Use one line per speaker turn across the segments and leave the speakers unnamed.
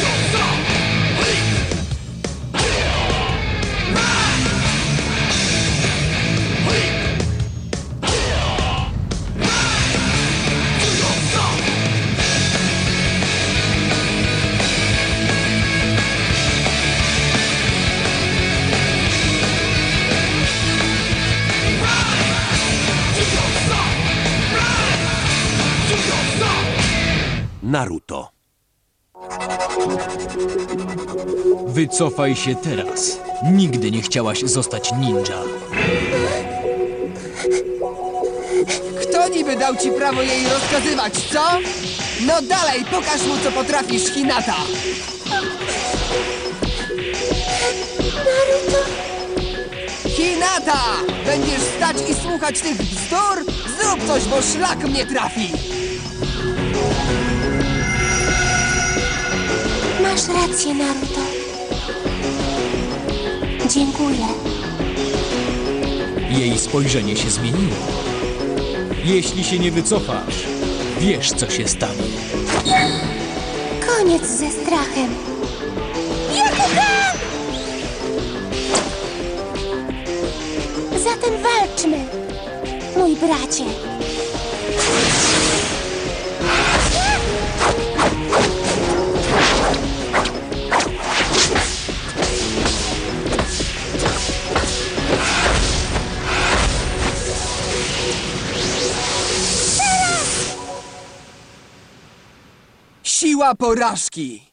Naruto.
Wycofaj się teraz. Nigdy nie chciałaś zostać ninja.
Kto niby dał ci prawo jej rozkazywać, co? No dalej, pokaż mu, co potrafisz, Hinata! Hinata! Będziesz stać i słuchać tych bzdur? Zrób coś, bo szlak mnie trafi!
Masz rację, Naruto. Dziękuję.
Jej spojrzenie się zmieniło. Jeśli się nie wycofasz, wiesz, co się stanie.
Koniec ze strachem. Jakugan! Zatem walczmy, mój bracie.
Siła porażki!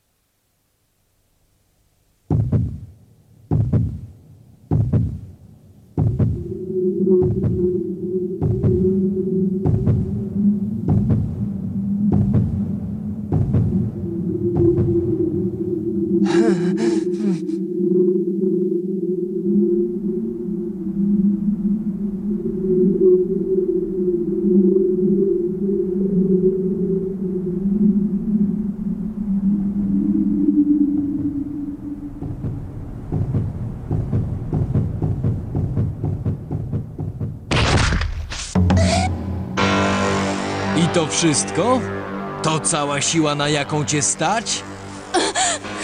Wszystko? To cała siła, na jaką cię stać?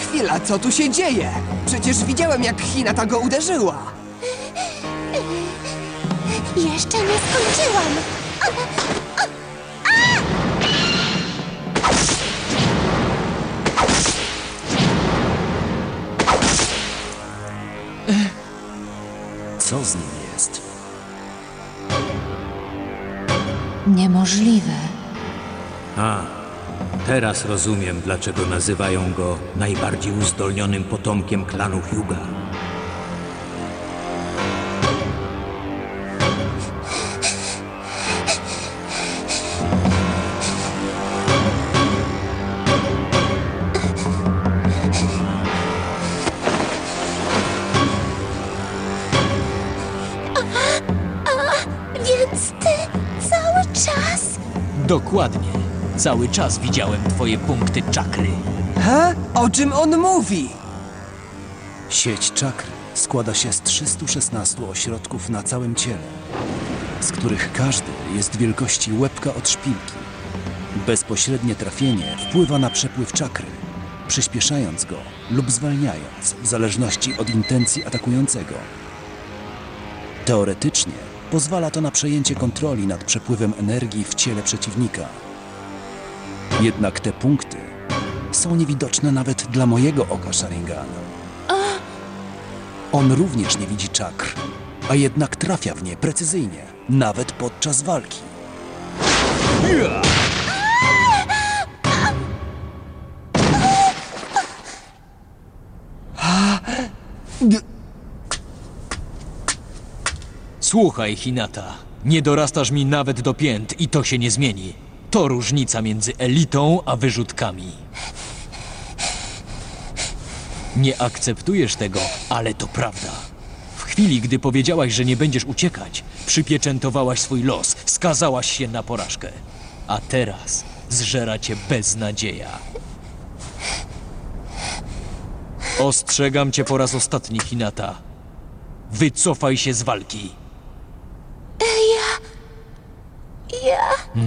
Chwila, co tu się dzieje? Przecież widziałem, jak Hinata go uderzyła!
Jeszcze nie skończyłam.
Co z nim jest?
Niemożliwe.
A, teraz rozumiem, dlaczego nazywają go najbardziej uzdolnionym potomkiem klanu Hyuga.
Więc ty cały czas...
Dokładnie. Cały czas widziałem twoje punkty czakry.
He? O czym on mówi?
Sieć czakry składa się z 316 ośrodków na całym ciele, z których każdy jest wielkości łebka od szpilki. Bezpośrednie trafienie wpływa na przepływ czakry, przyspieszając go lub zwalniając w zależności od intencji atakującego. Teoretycznie pozwala to na przejęcie kontroli nad przepływem energii w ciele przeciwnika. Jednak te punkty są niewidoczne nawet dla mojego oka Sharingana. On również nie widzi czakr, a jednak trafia w nie precyzyjnie, nawet podczas walki.
Słuchaj, Hinata. Nie dorastasz mi nawet do pięt i to się nie zmieni. To różnica między elitą a wyrzutkami. Nie akceptujesz tego, ale to prawda. W chwili, gdy powiedziałaś, że nie będziesz uciekać, przypieczętowałaś swój los, skazałaś się na porażkę. A teraz zżera cię beznadzieja. Ostrzegam cię po raz ostatni, Hinata. Wycofaj się z walki.
Ja...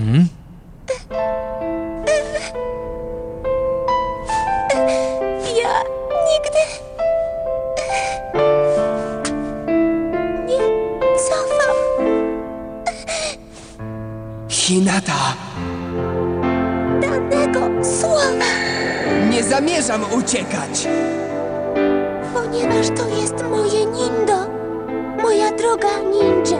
Hinata,
Danego słowa,
nie zamierzam uciekać.
ponieważ to jest moje nindo. Moja droga ninja.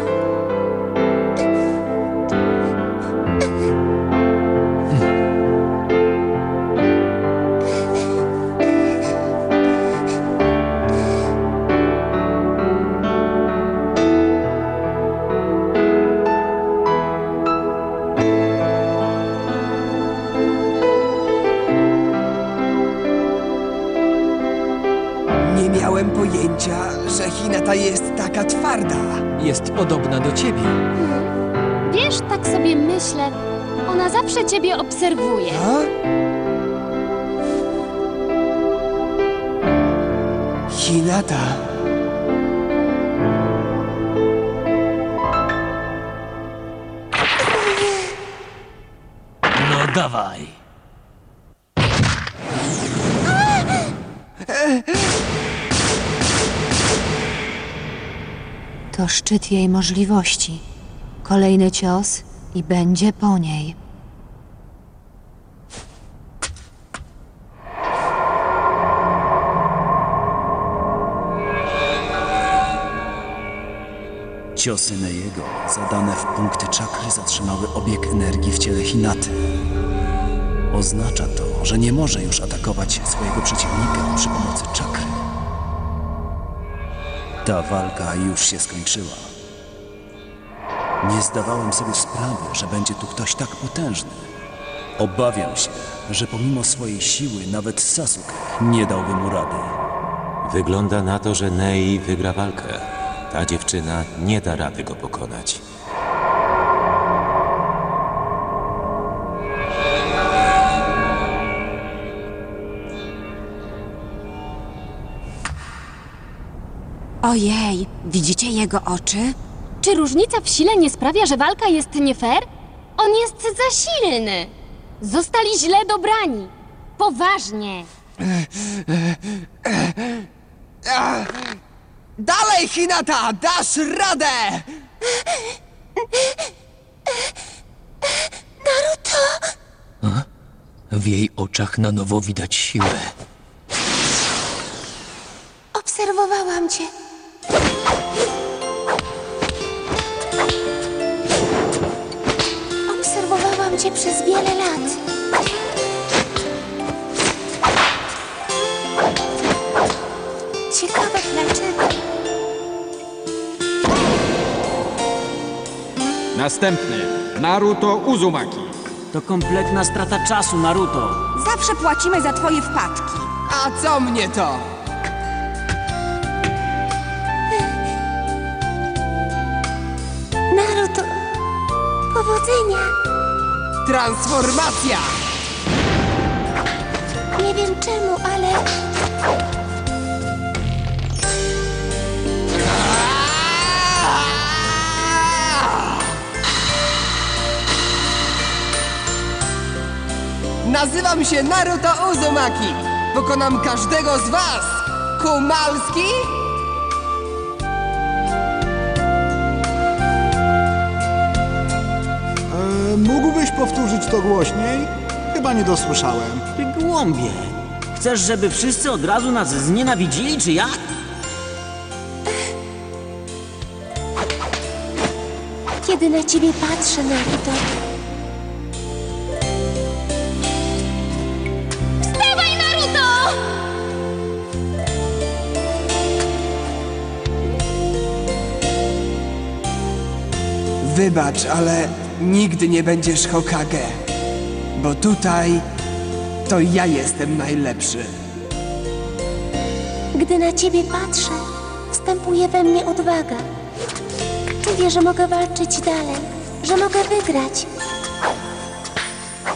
Miałem pojęcia, że Hinata jest taka twarda.
Jest podobna do ciebie.
Wiesz, tak sobie myślę. Ona zawsze ciebie obserwuje.
A? Hinata,
No dawaj.
To szczyt jej możliwości. Kolejny cios i będzie po niej.
Ciosy Neiego, zadane w punkty czakry, zatrzymały obieg energii w ciele Hinaty. Oznacza to, że nie może już atakować swojego przeciwnika przy pomocy czakry. Ta walka już się skończyła. Nie zdawałem sobie sprawy, że będzie tu ktoś tak potężny. Obawiam się, że pomimo swojej siły nawet Sasuke nie dałby mu rady.
Wygląda na to, że Nei wygra walkę. Ta dziewczyna nie da rady go pokonać.
Ojej, widzicie jego oczy?
Czy różnica w sile nie sprawia, że walka jest nie fair? On jest za silny. Zostali źle dobrani. Poważnie.
dalej Hinata, dasz radę!
W jej oczach na nowo widać siłę.
Obserwowałam cię. Cię przez wiele lat. Ciekawe dlaczego.
Następny. Naruto Uzumaki.
To kompletna strata czasu, Naruto.
Zawsze płacimy za twoje wpadki.
A co mnie to?
Naruto, powodzenia.
Transformacja!
Nie wiem czemu, ale
Nazywam się Naruto Uzumaki. Pokonam każdego z was. Kumalski?
Mógłbyś powtórzyć to głośniej? Chyba nie dosłyszałem.
Ty głąbie. Chcesz, żeby wszyscy od razu nas znienawidzili, czy jak?
kiedy na ciebie patrzę, Naruto,
Wstawaj, Naruto!
Wybacz, ale nigdy nie będziesz Hokage. Bo tutaj to ja jestem najlepszy.
gdy na ciebie patrzę, wstępuje we mnie odwaga. Czuję, że mogę walczyć dalej, że mogę wygrać.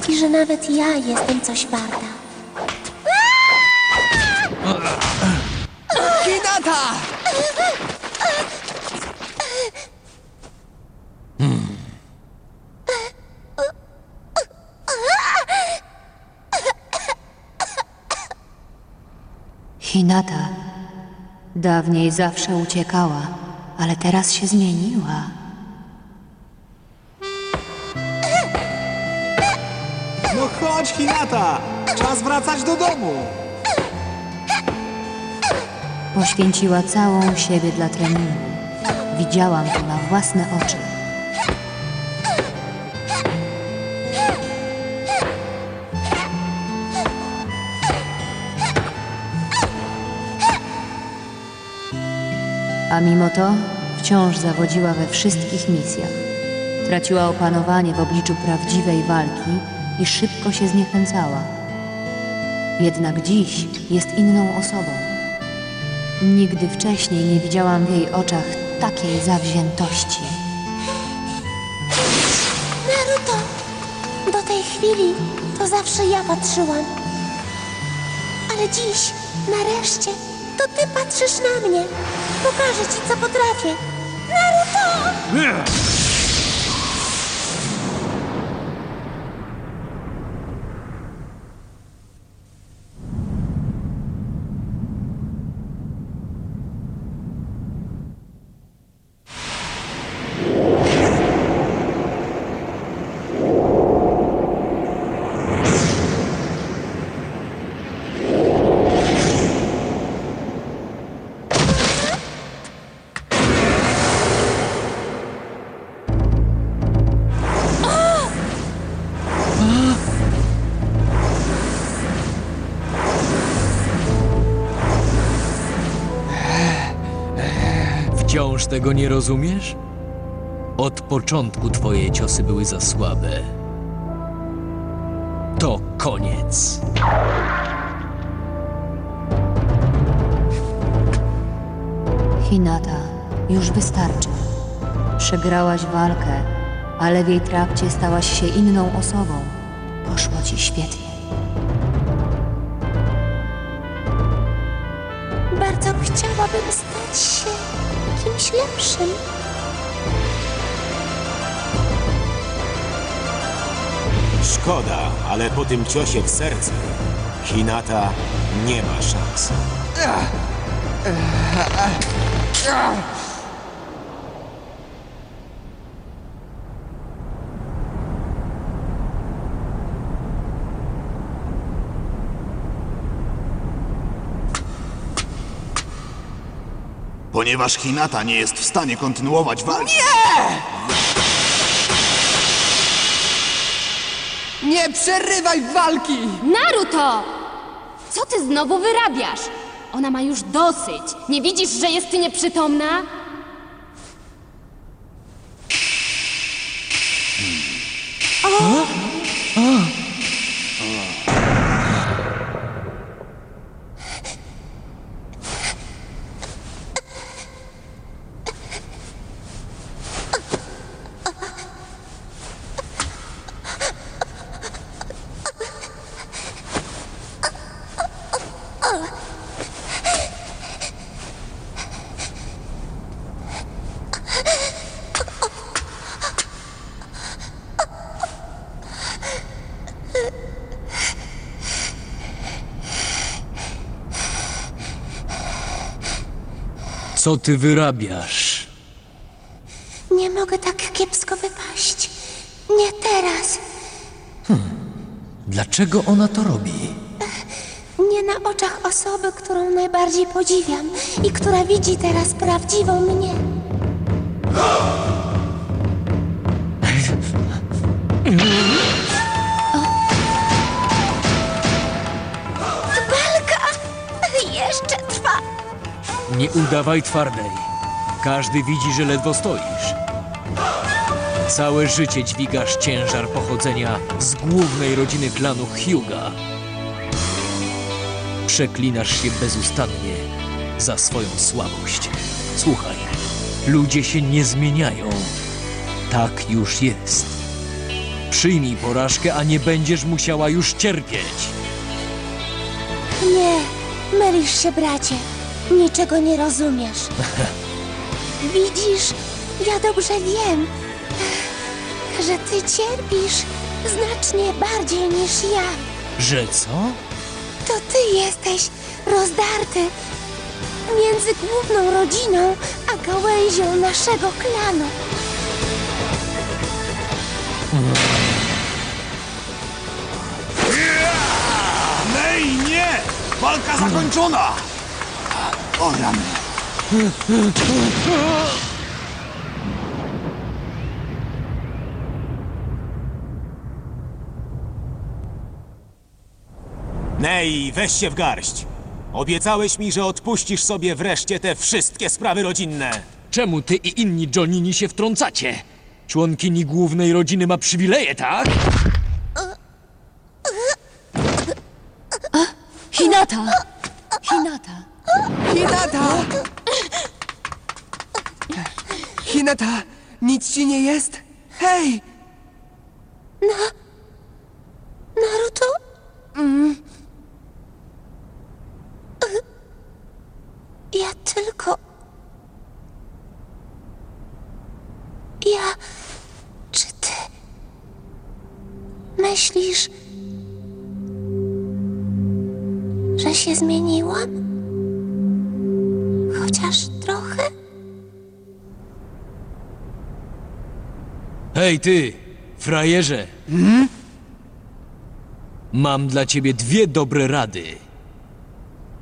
I że nawet ja jestem coś warta.
Hinata!
Hinata dawniej zawsze uciekała, ale teraz się zmieniła.
No chodź, Hinata! Czas wracać do domu!
Poświęciła całą siebie dla treningu. Widziałam to na własne oczy. A mimo to wciąż zawodziła we wszystkich misjach. Traciła opanowanie w obliczu prawdziwej walki i szybko się zniechęcała. Jednak dziś jest inną osobą. Nigdy wcześniej nie widziałam w jej oczach takiej zawziętości.
Naruto! Do tej chwili to zawsze ja patrzyłam. Ale dziś, nareszcie, to ty patrzysz na mnie. Pokażę ci, co potrafię. Naruto!
Tego nie rozumiesz? Od początku twoje ciosy były za słabe. To koniec.
Hinata, już wystarczy. Przegrałaś walkę, ale w jej trakcie stałaś się inną osobą. Poszło ci świetnie.
Bardzo chciałabym stać się kimś lepszym.
Szkoda, ale po tym ciosie w serce Hinata nie ma szans.
Ponieważ Hinata nie jest w stanie kontynuować walki.
Nie przerywaj walki!
Naruto! Co ty znowu wyrabiasz? Ona ma już dosyć. Nie widzisz, że jest nieprzytomna?
Co ty wyrabiasz?
Nie mogę tak kiepsko wypaść. Nie teraz.
Dlaczego ona to robi?
Nie na oczach osoby, którą najbardziej podziwiam i która widzi teraz prawdziwą mnie.
Nie udawaj twardej. Każdy widzi, że ledwo stoisz. Całe życie dźwigasz ciężar pochodzenia z głównej rodziny klanu Hyuga. Przeklinasz się bezustannie za swoją słabość. Słuchaj, ludzie się nie zmieniają. Tak już jest. Przyjmij porażkę, a nie będziesz musiała już cierpieć.
Nie, mylisz się, bracie. Niczego nie rozumiesz. Widzisz, ja dobrze wiem, że ty cierpisz znacznie bardziej niż ja.
Że co?
To ty jesteś rozdarty między główną rodziną a gałęzią naszego klanu.
Walka zakończona! O rany.
Weź się w garść. Obiecałeś mi, że odpuścisz sobie wreszcie te wszystkie sprawy rodzinne.
Czemu ty i inni Johnini się wtrącacie? Członkini głównej rodziny ma przywileje, tak?
Hinata! Hinata!
Hinata! Hinata, nic ci nie jest? Hej!
Naruto? Ja tylko... Ja... Czy ty... Myślisz... że się zmieniłam?
Hej ty, frajerze! Mam dla ciebie dwie dobre rady.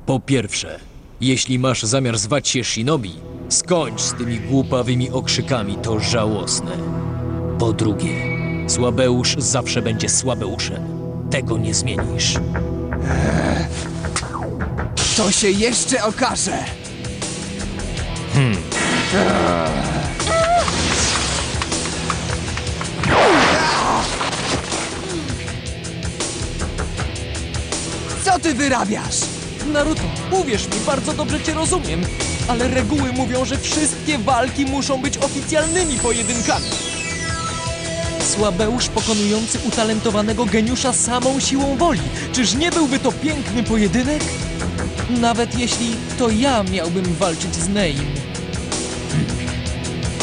Po pierwsze, jeśli masz zamiar zwać się Shinobi, skończ z tymi głupawymi okrzykami, to żałosne. Po drugie, Słabeusz zawsze będzie Słabeuszem. Tego nie zmienisz.
To się jeszcze okaże! Co ty wyrabiasz?
Naruto, uwierz mi, bardzo dobrze cię rozumiem, ale reguły mówią, że wszystkie walki muszą być oficjalnymi pojedynkami. Słabeusz pokonujący utalentowanego geniusza samą siłą woli. Czyż nie byłby to piękny pojedynek? Nawet jeśli to ja miałbym walczyć z Neim.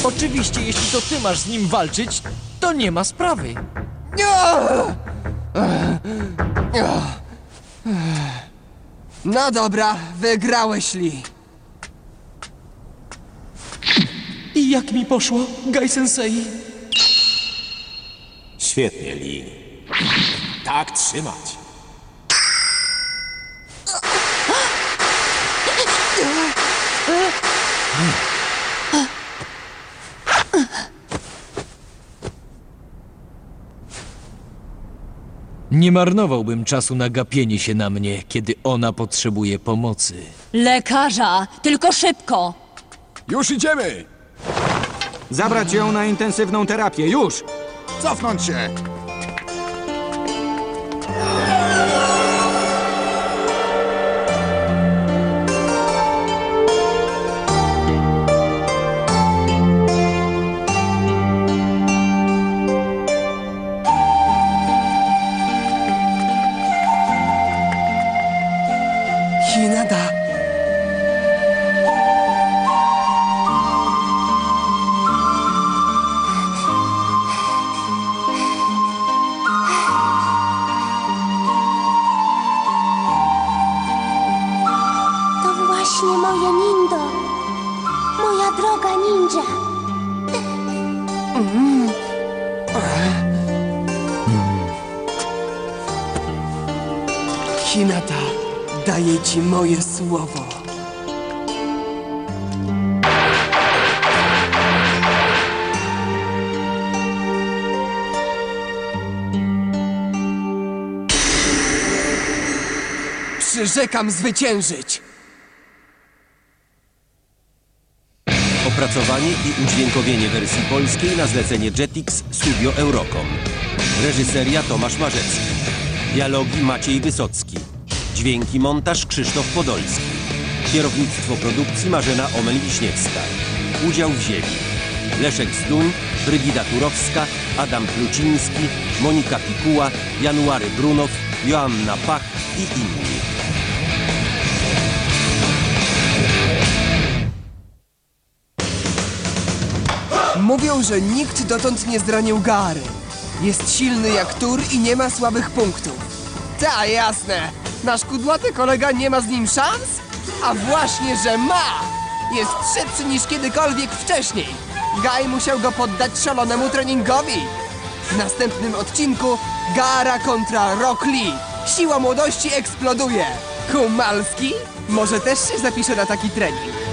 Oczywiście, jeśli to ty masz z nim walczyć, to nie ma sprawy.
No dobra, wygrałeś, Lee.
I jak mi poszło, Gai Sensei?
Świetnie, Lee. Tak trzymać.
Nie marnowałbym czasu na gapienie się na mnie, kiedy ona potrzebuje pomocy.
Lekarza! Tylko szybko!
Już idziemy! Zabrać ją na intensywną terapię, już!
Cofnąć się!
Hinata!
To
Przyrzekam zwyciężyć!
Opracowanie i udźwiękowienie wersji polskiej na zlecenie Jetix Studio Eurocom. Reżyseria Tomasz Marzecki. Dialogi Maciej Wysocki. Dźwięki montaż Krzysztof Podolski. Kierownictwo produkcji Marzena Omen-Wiśniewska. Udział wzięli Leszek Zduń, Brygida Turowska, Adam Pluciński, Monika Pikuła, January Brunow, Joanna Pach i inni.
Mówią, że nikt dotąd nie zranił Gary. Jest silny jak tur i nie ma słabych punktów. Ta, jasne. Nasz kudłaty kolega nie ma z nim szans? A właśnie, że ma! Jest szybszy niż kiedykolwiek wcześniej. Guy musiał go poddać szalonemu treningowi. W następnym odcinku Gara kontra Rock Lee. Siła młodości eksploduje. Kumalski? Może też się zapisze na taki trening.